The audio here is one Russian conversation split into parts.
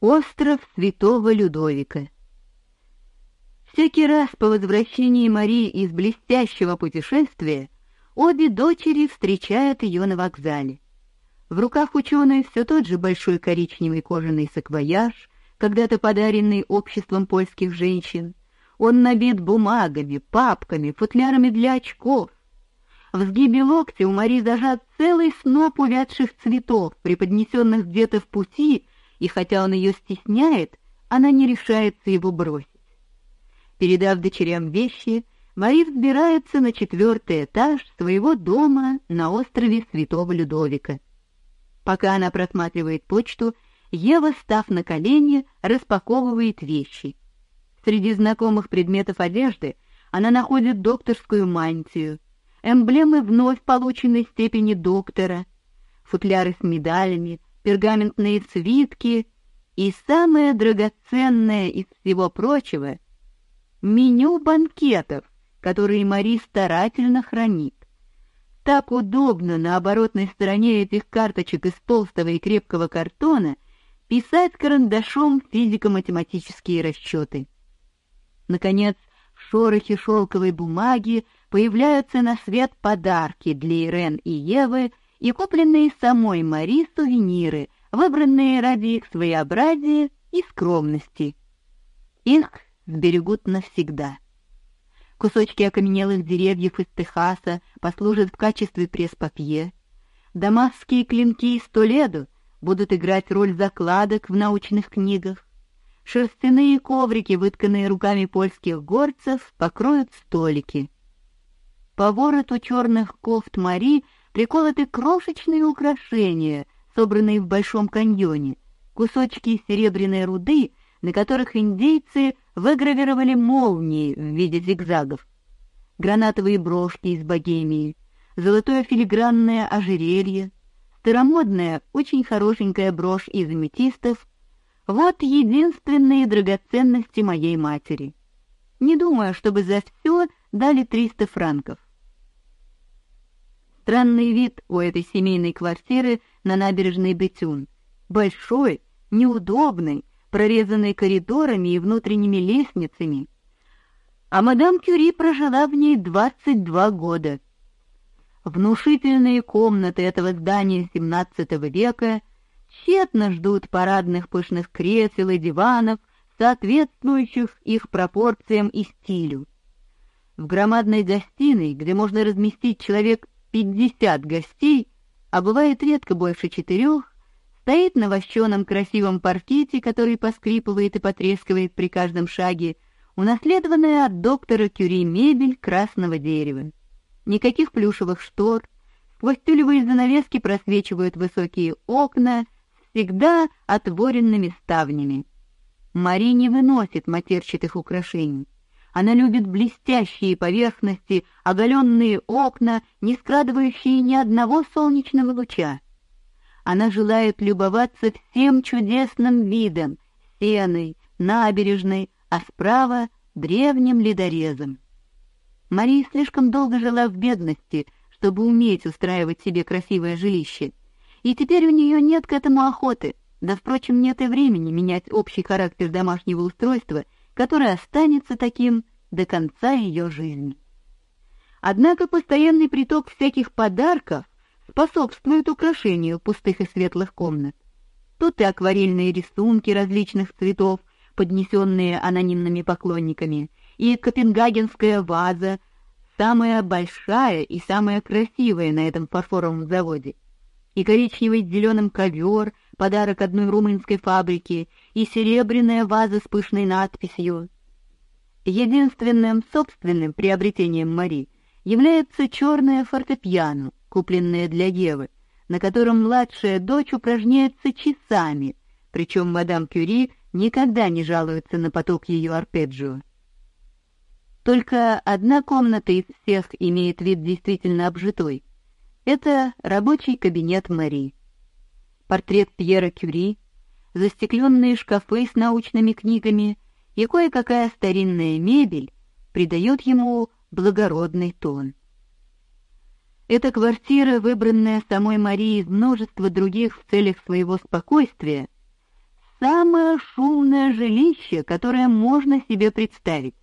Остров Святого Людовика. Всякий раз по возвращении Марии из блестящего путешествия обе дочери встречают ее на вокзале. В руках ученой все тот же большой коричневый кожаный саквояж, когда-то подаренный обществом польских женщин. Он набит бумагами, папками, футлярами для очков. В сгибе локтя у Марии зажат целый сноп увядших цветов, преподнесенных где-то в пути, и хотя он ее стесняет, она не решается его бросить. Передав дочерям вещи, Мари взбирается на четвертый этаж своего дома на острове Святого Людовика. Пока она просматривает почту, Ева, став на колени, распаковывает вещи. Среди знакомых предметов одежды она находит докторскую мантию, эмблемы вновь полученной степени доктора, футляры с медалями, пергаментные свитки и самое драгоценное из всего прочего — меню банкетов, которые Мари старательно хранит. Так удобно на оборотной стороне этих карточек из толстого и крепкого картона писать карандашом физико-математические расчеты. Наконец, в шорохе шелковой бумаги появляются на свет подарки для Ирен и Евы — и купленные самой Мари сувениры, выбранные ради их своеобразия и скромности. Их сберегут навсегда. Кусочки окаменелых деревьев из Техаса послужат в качестве пресс-папье. Дамасские клинки из Толедо будут играть роль закладок в научных книгах. Шерстяные коврики, вытканные руками польских горцев, покроют столики. По вороту черных кофт Мари приколоты крошечные украшения, собранные в Большом каньоне, кусочки серебряной руды, на которых индейцы выгравировали молнии в виде зигзагов, гранатовые брошки из Богемии, золотое филигранное ожерелье, старомодная, очень хорошенькая брошь из аметистов. Вот единственные драгоценности моей матери. Не думаю, чтобы за все дали триста франков. Странный вид у этой семейной квартиры на набережной Бетюн. Большой, неудобный, прорезанный коридорами и внутренними лестницами. А мадам Кюри прожила в ней 22 года. Внушительные комнаты этого здания XVII века тщетно ждут парадных пышных кресел и диванов, соответствующих их пропорциям и стилю. В громадной гостиной, где можно разместить человек пятьдесят гостей, а бывает редко больше четырех, стоит на вощеном красивом паркете, который поскрипывает и потрескивает при каждом шаге, унаследованная от доктора Кюри мебель красного дерева. Никаких плюшевых штор, сквозь тюлевые занавески просвечивают высокие окна всегда отворенными ставнями. Мари не выносит матерчатых украшений. Она любит блестящие поверхности, оголенные окна, не скрадывающие ни одного солнечного луча. Она желает любоваться всем чудесным видом, сеной, набережной, а справа — древним ледорезом. Мария слишком долго жила в бедности, чтобы уметь устраивать себе красивое жилище, и теперь у нее нет к этому охоты, да, впрочем, нет и времени менять общий характер домашнего устройства — который останется таким до конца ее жизни. Однако постоянный приток всяких подарков способствует украшению пустых и светлых комнат. Тут и акварельные рисунки различных цветов, поднесенные анонимными поклонниками, и копенгагенская ваза, самая большая и самая красивая на этом фарфоровом заводе, и коричневый с зеленым ковер, подарок одной румынской фабрики, и серебряная ваза с пышной надписью. Единственным собственным приобретением Мари является черное фортепиано, купленное для Евы, на котором младшая дочь упражняется часами, причем мадам Кюри никогда не жалуется на поток ее арпеджио. Только одна комната из всех имеет вид действительно обжитой. Это рабочий кабинет Мари. Портрет Пьера Кюри, застекленные шкафы с научными книгами и кое-какая старинная мебель придают ему благородный тон. Эта квартира, выбранная самой Марией из множества других в целях своего спокойствия, самое шумное жилище, которое можно себе представить.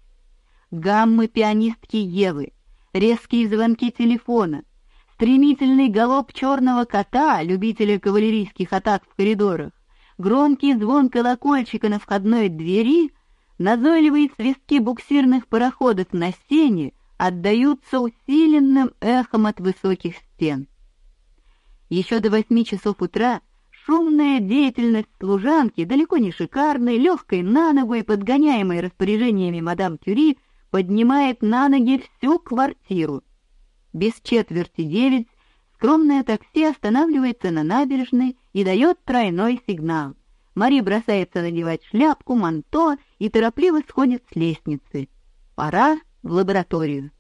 Гаммы пианистки Евы, резкие звонки телефона, стремительный галоп черного кота, любителя кавалерийских атак в коридорах, громкий звон колокольчика на входной двери, назойливые свистки буксирных пароходов на стене отдаются усиленным эхом от высоких стен. Еще до восьми часов утра шумная деятельность служанки, далеко не шикарной, легкой на ногу и подгоняемой распоряжениями мадам Кюри, поднимает на ноги всю квартиру. Без четверти девять скромное такси останавливается на набережной и дает тройной сигнал. Мари бросается надевать шляпку, манто и торопливо сходит с лестницы. Пора в лабораторию.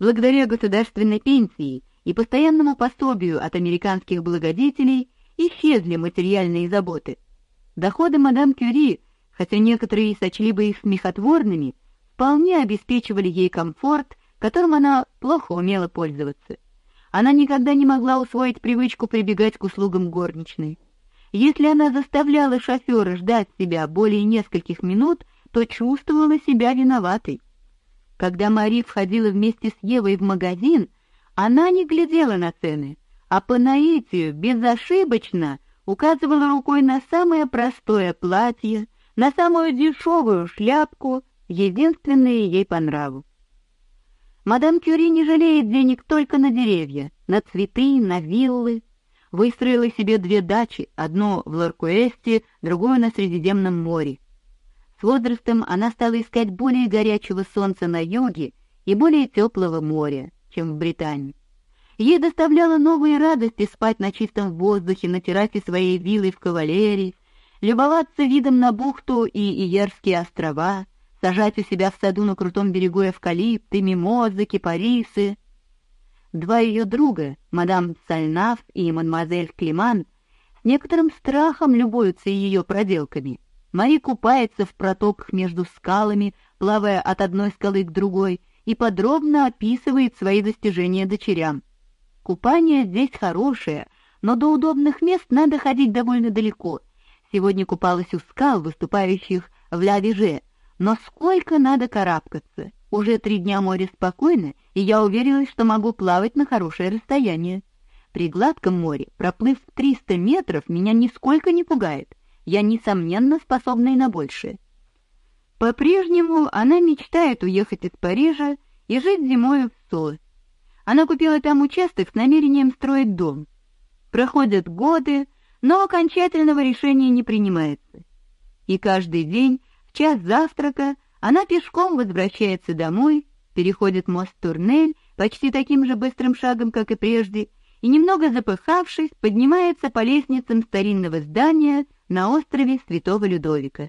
Благодаря государственной пенсии и постоянному пособию от американских благодетелей исчезли материальные заботы. Доходы мадам Кюри, хотя некоторые сочли бы их смехотворными, вполне обеспечивали ей комфорт, которым она плохо умела пользоваться. Она никогда не могла усвоить привычку прибегать к услугам горничной. Если она заставляла шофера ждать себя более нескольких минут, то чувствовала себя виноватой. Когда Мари входила вместе с Евой в магазин, она не глядела на цены, а по наитию безошибочно указывала рукой на самое простое платье, на самую дешевую шляпку, единственные ей по нраву. Мадам Кюри не жалеет денег только на деревья, на цветы, на виллы. Выстроила себе две дачи, одну в Ларкуэсте, другую на Средиземном море. С возрастом она стала искать более горячего солнца на юге и более теплого моря, чем в Британии. Ей доставляло новые радости спать на чистом воздухе на террасе своей виллы в Кавалерии, любоваться видом на бухту и Иерские острова, сажать у себя в саду на крутом берегу эвкалипты, мимозы, кипарисы. Два ее друга, мадам Сальнаф и мадемуазель Климан, с некоторым страхом любуются ее проделками — Мари купается в протоках между скалами, плавая от одной скалы к другой, и подробно описывает свои достижения дочерям. Купание здесь хорошее, но до удобных мест надо ходить довольно далеко. Сегодня купалась у скал, выступающих в Ля-Виже, но сколько надо карабкаться. Уже три дня море спокойно, и я уверилась, что могу плавать на хорошее расстояние. При гладком море, проплыв 300 метров, меня нисколько не пугает я, несомненно, способна и на большее. По-прежнему она мечтает уехать из Парижа и жить зимой в Соле. Она купила там участок с намерением строить дом. Проходят годы, но окончательного решения не принимается. И каждый день в час завтрака она пешком возвращается домой, переходит мост Турнель почти таким же быстрым шагом, как и прежде, и немного запыхавшись, поднимается по лестницам старинного здания на острове Святого Людовика.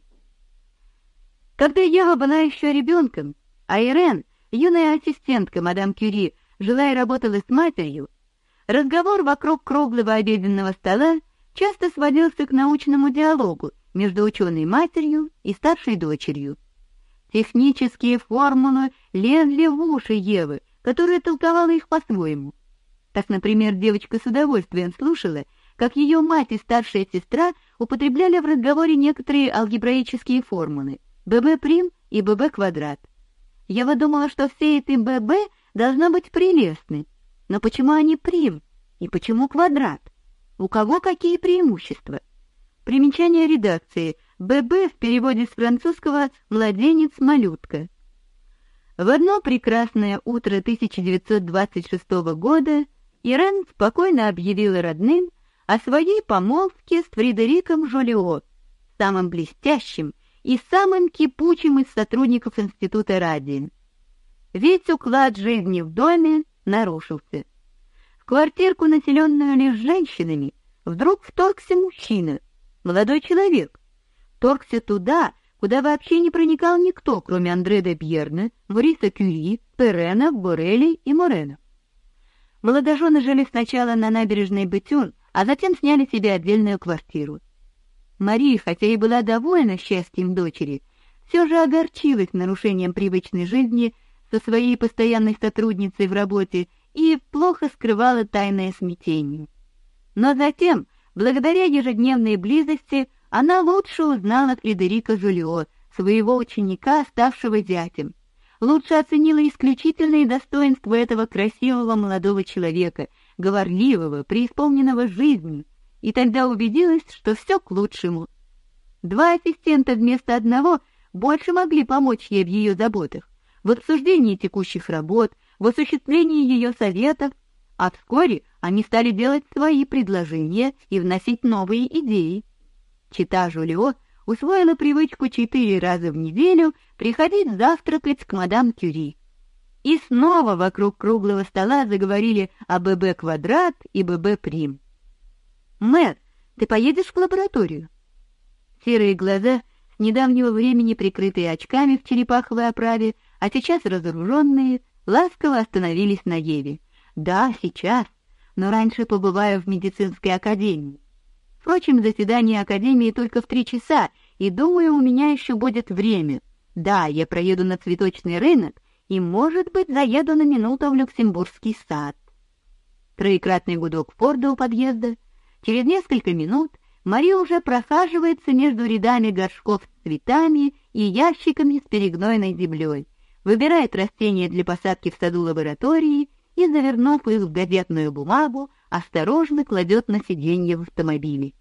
Когда Ева была еще ребенком, а Ирен, юная ассистентка мадам Кюри, жила и работала с матерью, разговор вокруг круглого обеденного стола часто сводился к научному диалогу между ученой матерью и старшей дочерью. Технические формулы лезли в уши Евы, которая толковала их по-своему. Так, например, девочка с удовольствием слушала, как ее мать и старшая сестра употребляли в разговоре некоторые алгебраические формулы bb' и bb квадрат. Я думала, что все эти bb должны быть прелестны. Но почему они прим и почему квадрат? У кого какие преимущества? Примечание редакции. Bb в переводе с французского «младенец-малютка». В одно прекрасное утро 1926 года Ирен спокойно объявила родным, о своей помолвке с Фредериком Жолио, самым блестящим и самым кипучим из сотрудников Института Радио. Ведь уклад жизни в доме нарушился. В квартирку, населенную лишь женщинами, вдруг вторгся мужчина, молодой человек. Вторгся туда, куда вообще не проникал никто, кроме Андре де Бьерна, Мориса Кюри, Перена, Борелли и Морена. Молодожены жили сначала на набережной Бетюн, а затем сняли себе отдельную квартиру. Мария, хотя и была довольна счастьем дочери, все же огорчилась нарушением привычной жизни со своей постоянной сотрудницей в работе и плохо скрывала тайное смятение. Но затем, благодаря ежедневной близости, она лучше узнала Фредерика Жюльо, своего ученика, ставшего зятем. Лучше оценила исключительные достоинства этого красивого молодого человека, говорливого, преисполненного жизнью, и тогда убедилась, что все к лучшему. Два ассистента вместо одного больше могли помочь ей в ее заботах, в обсуждении текущих работ, в осуществлении ее советов, а вскоре они стали делать свои предложения и вносить новые идеи. Чита Жулио усвоила привычку четыре раза в неделю приходить завтракать к мадам Кюри. И снова вокруг круглого стола заговорили о ББ квадрат и ББ прим. «Мэр, ты поедешь в лабораторию?» Серые глаза, с недавнего времени прикрытые очками в черепаховой оправе, а сейчас разоруженные, ласково остановились на Еве. «Да, сейчас, но раньше побываю в медицинской академии. Впрочем, заседание академии только в три часа, и думаю, у меня еще будет время. Да, я проеду на цветочный рынок и, может быть, заеду на минуту в Люксембургский сад. Троекратный гудок Форда у подъезда. Через несколько минут Мария уже прохаживается между рядами горшков с цветами и ящиками с перегнойной землей, выбирает растения для посадки в саду лаборатории и, завернув их в газетную бумагу, осторожно кладет на сиденье в автомобиле.